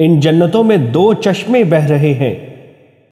इन जन्नतों में दो चश्मे बह रहे हैं।